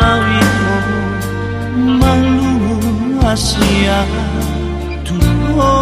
lawito malu asia tuho